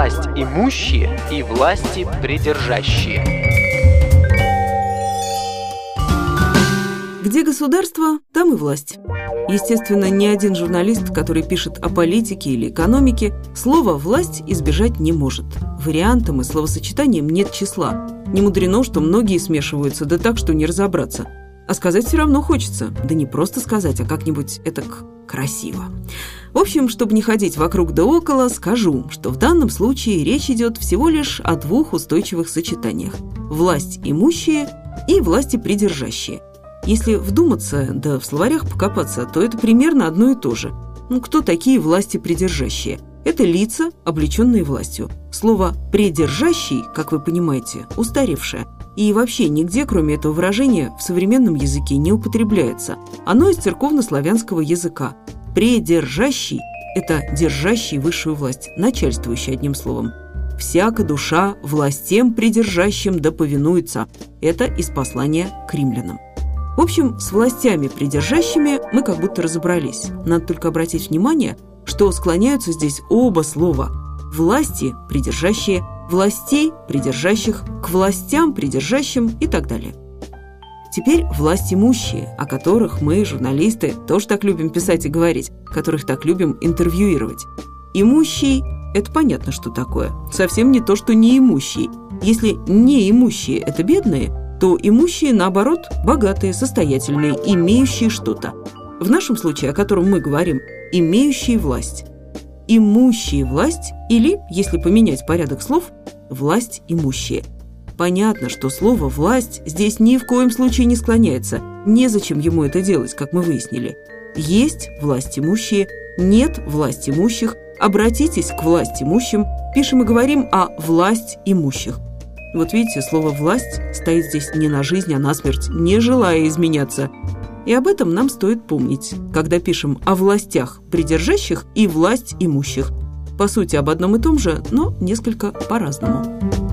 власть имущие и власти придержащие. Где государство, там и власть. Естественно, ни один журналист, который пишет о политике или экономике, слово «власть» избежать не может. Вариантам и словосочетаниям нет числа. Не мудрено, что многие смешиваются, да так, что не разобраться. А сказать все равно хочется. Да не просто сказать, а как-нибудь это красиво. В общем, чтобы не ходить вокруг да около, скажу, что в данном случае речь идет всего лишь о двух устойчивых сочетаниях. Власть имущие и власти придержащие – если вдуматься, да в словарях покопаться, то это примерно одно и то же. Ну, кто такие власти придержащие? Это лица, облеченные властью. Слово «придержащий», как вы понимаете, устаревшее. И вообще нигде, кроме этого выражения, в современном языке не употребляется. Оно из церковно-славянского языка. «Придержащий» – это держащий высшую власть, начальствующий одним словом. «Всяка душа властем придержащим да повинуется» – это из послания к римлянам. В общем, с властями придержащими мы как будто разобрались. Надо только обратить внимание, что склоняются здесь оба слова. Власти придержащие, властей придержащих, к властям придержащим и так далее. Теперь власть имущие, о которых мы, журналисты, тоже так любим писать и говорить, которых так любим интервьюировать. Имущий – это понятно, что такое. Совсем не то, что неимущий. Если неимущие – это бедные – то имущие, наоборот, богатые, состоятельные, имеющие что-то. В нашем случае, о котором мы говорим, имеющие власть. Имущие власть или, если поменять порядок слов, власть имущие. Понятно, что слово «власть» здесь ни в коем случае не склоняется. Незачем ему это делать, как мы выяснили. Есть власть имущие, нет власть имущих. Обратитесь к власть имущим. Пишем и говорим о власть имущих. Вот видите, слово «власть» стоит здесь не на жизнь, а на смерть, не желая изменяться. И об этом нам стоит помнить, когда пишем о властях придержащих и власть имущих. По сути, об одном и том же, но несколько по-разному.